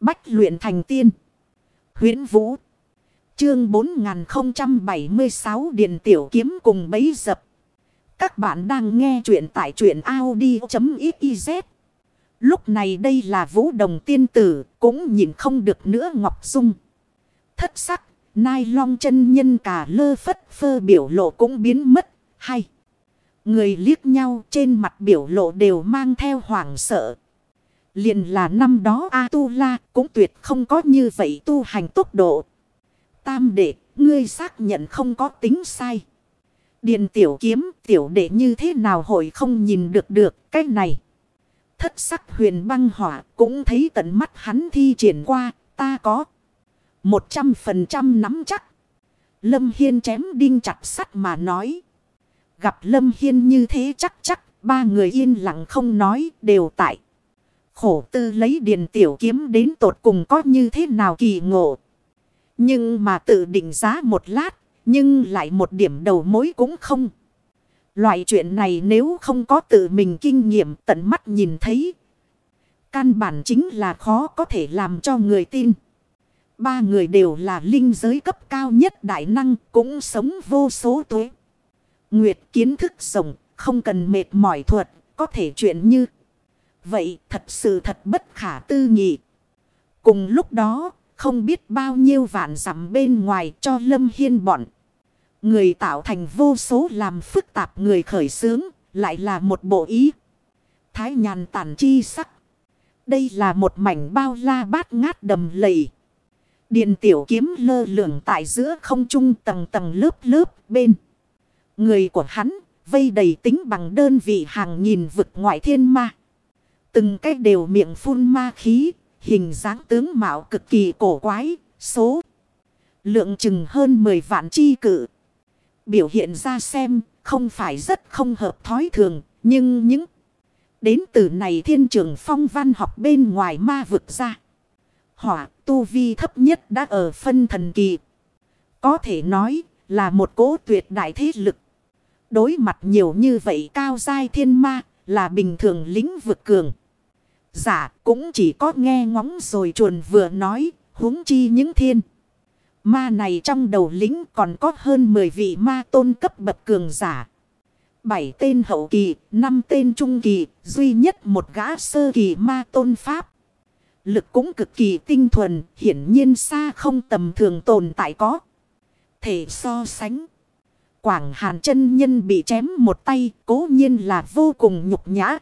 Bách luyện thành tiên. huyễn Vũ. Chương 4076 Điền Tiểu Kiếm cùng bấy dập. Các bạn đang nghe truyện tại truyện Audi.xyz. Lúc này đây là Vũ Đồng Tiên Tử cũng nhìn không được nữa Ngọc Dung. Thất sắc, nai long chân nhân cả lơ phất phơ biểu lộ cũng biến mất. Hay. Người liếc nhau trên mặt biểu lộ đều mang theo hoảng sợ liền là năm đó A-tu-la cũng tuyệt không có như vậy tu hành tốc độ. Tam đệ, ngươi xác nhận không có tính sai. Điền tiểu kiếm, tiểu đệ như thế nào hội không nhìn được được cái này. Thất sắc huyền băng hỏa cũng thấy tận mắt hắn thi triển qua, ta có. Một trăm phần trăm nắm chắc. Lâm Hiên chém đinh chặt sắt mà nói. Gặp Lâm Hiên như thế chắc chắc, ba người yên lặng không nói, đều tại. Khổ tư lấy điền tiểu kiếm đến tột cùng có như thế nào kỳ ngộ. Nhưng mà tự định giá một lát, nhưng lại một điểm đầu mối cũng không. Loại chuyện này nếu không có tự mình kinh nghiệm tận mắt nhìn thấy. Căn bản chính là khó có thể làm cho người tin. Ba người đều là linh giới cấp cao nhất đại năng cũng sống vô số tuế. Nguyệt kiến thức rộng, không cần mệt mỏi thuật, có thể chuyện như. Vậy thật sự thật bất khả tư nghị. Cùng lúc đó, không biết bao nhiêu vạn dặm bên ngoài cho Lâm Hiên bọn. Người tạo thành vô số làm phức tạp người khởi sướng lại là một bộ ý. Thái nhàn tản chi sắc. Đây là một mảnh bao la bát ngát đầm lầy. Điện tiểu kiếm lơ lửng tại giữa không trung tầng tầng lớp lớp bên. Người của hắn vây đầy tính bằng đơn vị hàng nghìn vực ngoại thiên ma. Từng cách đều miệng phun ma khí, hình dáng tướng mạo cực kỳ cổ quái, số. Lượng chừng hơn 10 vạn chi cự. Biểu hiện ra xem, không phải rất không hợp thói thường, nhưng những đến từ này thiên trường phong văn học bên ngoài ma vực ra. Hỏa tu vi thấp nhất đã ở phân thần kỳ. Có thể nói là một cố tuyệt đại thế lực. Đối mặt nhiều như vậy cao dai thiên ma là bình thường lĩnh vực cường. Giả cũng chỉ có nghe ngóng rồi chuồn vừa nói huống chi những thiên. Ma này trong đầu lính còn có hơn 10 vị ma tôn cấp bậc cường giả. Bảy tên hậu kỳ, năm tên trung kỳ, duy nhất một gã sơ kỳ ma tôn pháp. Lực cũng cực kỳ tinh thuần, hiển nhiên xa không tầm thường tồn tại có. Thể so sánh. Quảng Hàn chân nhân bị chém một tay, cố nhiên là vô cùng nhục nhã.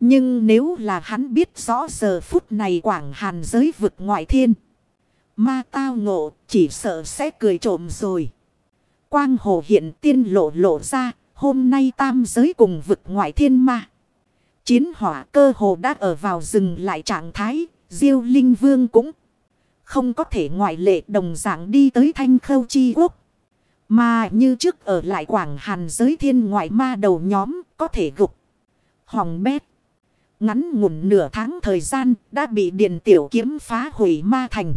Nhưng nếu là hắn biết rõ giờ phút này Quảng Hàn giới vực ngoại thiên. Ma tao ngộ, chỉ sợ sẽ cười trộm rồi. Quang hồ hiện tiên lộ lộ ra, hôm nay tam giới cùng vực ngoại thiên ma. Chiến hỏa cơ hồ đã ở vào rừng lại trạng thái, diêu linh vương cũng không có thể ngoại lệ đồng dạng đi tới thanh khâu chi quốc. Mà như trước ở lại quảng hàn giới thiên ngoại ma đầu nhóm có thể gục. Hỏng bét. Ngắn ngủn nửa tháng thời gian đã bị điện tiểu kiếm phá hủy ma thành.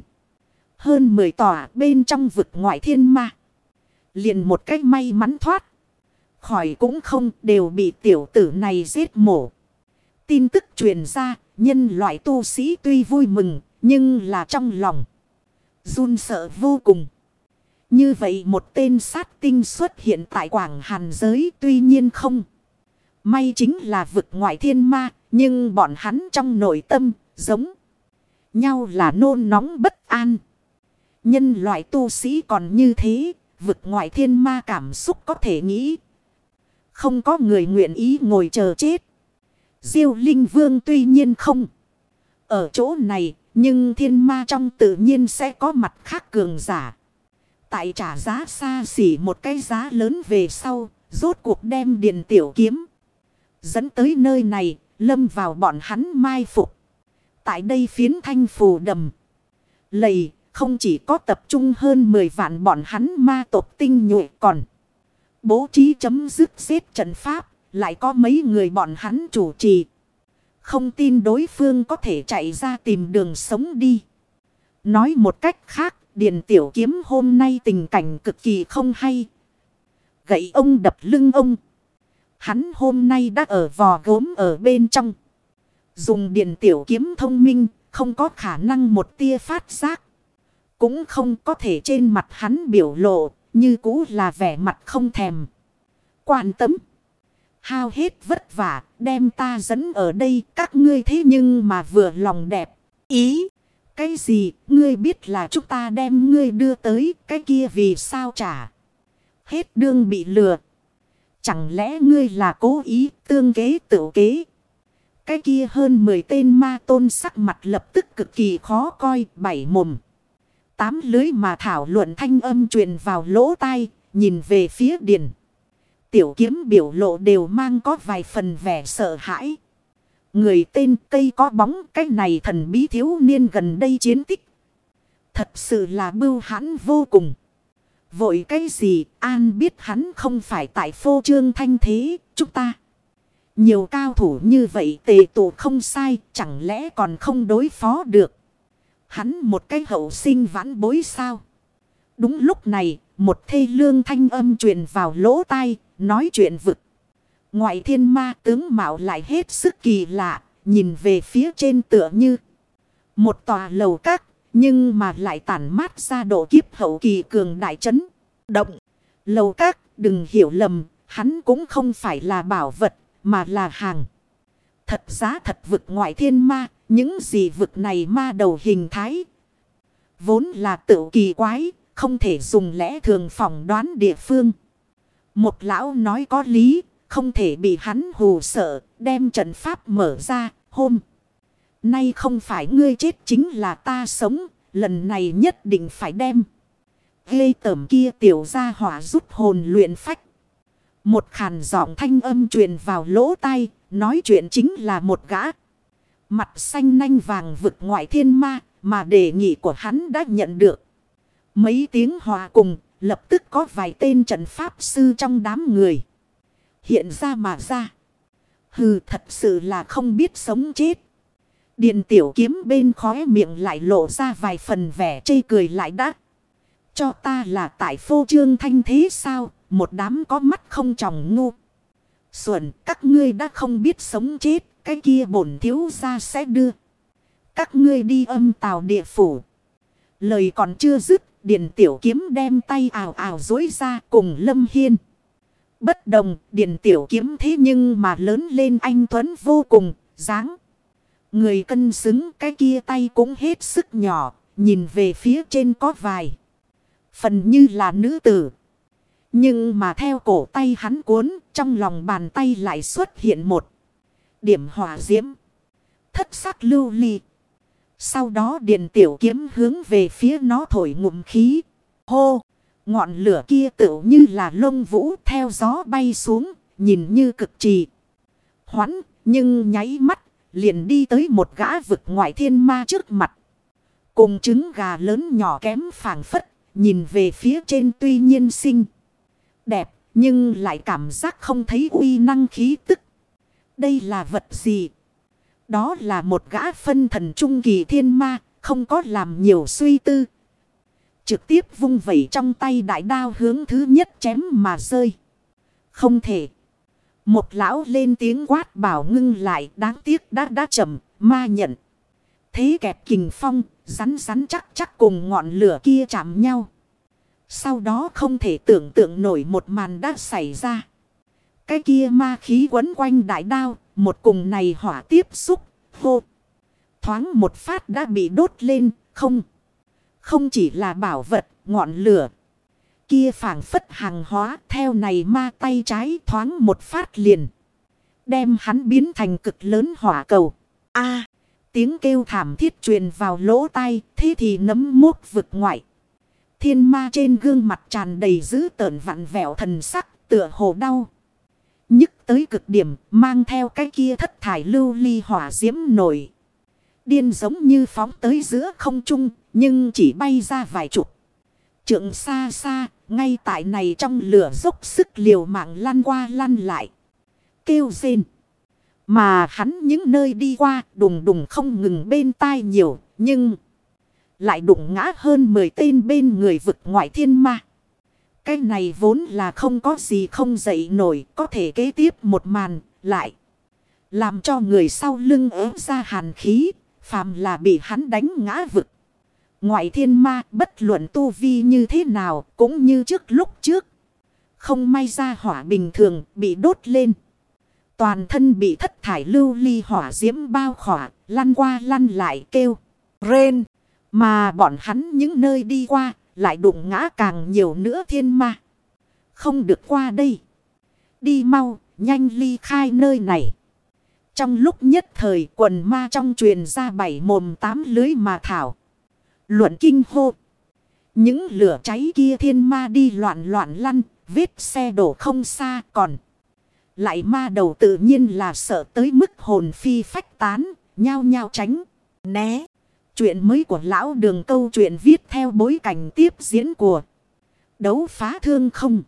Hơn 10 tòa bên trong vực ngoại thiên ma. Liền một cách may mắn thoát. Khỏi cũng không đều bị tiểu tử này giết mổ. Tin tức truyền ra, nhân loại tu sĩ tuy vui mừng, nhưng là trong lòng. run sợ vô cùng. Như vậy một tên sát tinh xuất hiện tại Quảng Hàn giới tuy nhiên không. May chính là vực ngoại thiên ma, nhưng bọn hắn trong nội tâm giống nhau là nôn nóng bất an. Nhân loại tu sĩ còn như thế, vực ngoại thiên ma cảm xúc có thể nghĩ. Không có người nguyện ý ngồi chờ chết. Diêu Linh Vương tuy nhiên không. Ở chỗ này, nhưng thiên ma trong tự nhiên sẽ có mặt khác cường giả. Tại trả giá xa xỉ một cái giá lớn về sau, rốt cuộc đem điền tiểu kiếm. Dẫn tới nơi này, lâm vào bọn hắn mai phục. Tại đây phiến thanh phù đầm. Lầy, không chỉ có tập trung hơn 10 vạn bọn hắn ma tộc tinh nhuệ còn. Bố trí chấm dứt xếp trận pháp, lại có mấy người bọn hắn chủ trì. Không tin đối phương có thể chạy ra tìm đường sống đi. Nói một cách khác, Điền Tiểu Kiếm hôm nay tình cảnh cực kỳ không hay. Gậy ông đập lưng ông. Hắn hôm nay đã ở vò gốm ở bên trong. Dùng điện Tiểu Kiếm thông minh, không có khả năng một tia phát giác. Cũng không có thể trên mặt hắn biểu lộ, như cũ là vẻ mặt không thèm. Quan tâm. Hao hết vất vả, đem ta dẫn ở đây, các ngươi thế nhưng mà vừa lòng đẹp. Ý, cái gì, ngươi biết là chúng ta đem ngươi đưa tới, cái kia vì sao trả. Hết đương bị lừa. Chẳng lẽ ngươi là cố ý tương kế tự kế. Cái kia hơn 10 tên ma tôn sắc mặt lập tức cực kỳ khó coi bảy mồm. Tám lưới mà thảo luận thanh âm truyền vào lỗ tai, nhìn về phía điền. Tiểu kiếm biểu lộ đều mang có vài phần vẻ sợ hãi. Người tên cây có bóng cái này thần bí thiếu niên gần đây chiến tích. Thật sự là bưu hãn vô cùng. Vội cái gì an biết hắn không phải tại phô trương thanh thế, chúng ta. Nhiều cao thủ như vậy tề tụ không sai, chẳng lẽ còn không đối phó được. Hắn một cái hậu sinh vãn bối sao. Đúng lúc này, một thê lương thanh âm truyền vào lỗ tai, nói chuyện vực. Ngoại thiên ma tướng mạo lại hết sức kỳ lạ, nhìn về phía trên tựa như một tòa lầu các nhưng mà lại tản mát ra độ kiếp hậu kỳ cường đại chấn. Động. Lầu các, đừng hiểu lầm. Hắn cũng không phải là bảo vật, mà là hàng. Thật giá thật vực ngoại thiên ma. Những gì vực này ma đầu hình thái. Vốn là tự kỳ quái. Không thể dùng lẽ thường phỏng đoán địa phương. Một lão nói có lý. Không thể bị hắn hù sợ. Đem trận pháp mở ra. Hôm. Nay không phải ngươi chết chính là ta sống. Lần này nhất định phải đem. Ghê tẩm kia tiểu ra hỏa rút hồn luyện phách. Một khàn giọng thanh âm truyền vào lỗ tai. Nói chuyện chính là một gã. Mặt xanh nanh vàng vực ngoại thiên ma. Mà đề nghị của hắn đã nhận được. Mấy tiếng hòa cùng. Lập tức có vài tên trận pháp sư trong đám người. Hiện ra mà ra. Hừ, thật sự là không biết sống chết. Điện tiểu kiếm bên khóe miệng lại lộ ra vài phần vẻ chây cười lại đắt. Cho ta là tại phô trương thanh thế sao? Một đám có mắt không tròng ngu. Xuẩn các ngươi đã không biết sống chết. Cái kia bổn thiếu ra sẽ đưa. Các ngươi đi âm tào địa phủ. Lời còn chưa dứt. Điện tiểu kiếm đem tay ảo ảo dối ra cùng Lâm Hiên. Bất đồng, điện tiểu kiếm thế nhưng mà lớn lên anh Tuấn vô cùng, dáng. Người cân xứng cái kia tay cũng hết sức nhỏ, nhìn về phía trên có vài. Phần như là nữ tử. Nhưng mà theo cổ tay hắn cuốn, trong lòng bàn tay lại xuất hiện một điểm hỏa diễm. Thất sắc lưu ly. Sau đó điện tiểu kiếm hướng về phía nó thổi ngụm khí. Hô! Ngọn lửa kia tựu như là lông vũ theo gió bay xuống, nhìn như cực trì. Hoãn, nhưng nháy mắt, liền đi tới một gã vực ngoại thiên ma trước mặt. Cùng trứng gà lớn nhỏ kém phảng phất, nhìn về phía trên tuy nhiên xinh. Đẹp, nhưng lại cảm giác không thấy uy năng khí tức. Đây là vật gì? Đó là một gã phân thần trung kỳ thiên ma, không có làm nhiều suy tư. Trực tiếp vung vẩy trong tay đại đao hướng thứ nhất chém mà rơi. Không thể. Một lão lên tiếng quát bảo ngưng lại đáng tiếc đã đã chậm, ma nhận. Thế kẹp kình phong, rắn rắn chắc chắc cùng ngọn lửa kia chạm nhau. Sau đó không thể tưởng tượng nổi một màn đã xảy ra. Cái kia ma khí quấn quanh đại đao, một cùng này hỏa tiếp xúc, hô. Thoáng một phát đã bị đốt lên, không. Không chỉ là bảo vật, ngọn lửa. Kia phảng phất hàng hóa theo này ma tay trái thoáng một phát liền. Đem hắn biến thành cực lớn hỏa cầu. a tiếng kêu thảm thiết truyền vào lỗ tai, thế thì nấm mốt vực ngoại. Thiên ma trên gương mặt tràn đầy dữ tợn vặn vẹo thần sắc, tựa hồ đau. Nhức tới cực điểm, mang theo cái kia thất thải lưu ly hỏa diễm nổi. Điên giống như phóng tới giữa không trung, nhưng chỉ bay ra vài chục. Trượng xa xa, ngay tại này trong lửa dốc sức liều mạng lăn qua lăn lại. Kêu rên. Mà hắn những nơi đi qua đùng đùng không ngừng bên tai nhiều, nhưng lại đụng ngã hơn 10 tên bên người vực ngoại thiên ma. Cái này vốn là không có gì không dậy nổi, có thể kế tiếp một màn, lại. Làm cho người sau lưng ớ ra hàn khí, Phàm là bị hắn đánh ngã vực. Ngoại thiên ma bất luận tu vi như thế nào cũng như trước lúc trước. Không may ra hỏa bình thường bị đốt lên. Toàn thân bị thất thải lưu ly hỏa diễm bao khỏa, lăn qua lăn lại kêu. Rên, mà bọn hắn những nơi đi qua, lại đụng ngã càng nhiều nữa thiên ma. Không được qua đây. Đi mau, nhanh ly khai nơi này. Trong lúc nhất thời quần ma trong truyền ra bảy mồm tám lưới mà thảo. Luận kinh hô. Những lửa cháy kia thiên ma đi loạn loạn lăn, vết xe đổ không xa còn. Lại ma đầu tự nhiên là sợ tới mức hồn phi phách tán, nhao nhao tránh, né. Chuyện mới của lão đường câu chuyện viết theo bối cảnh tiếp diễn của đấu phá thương không.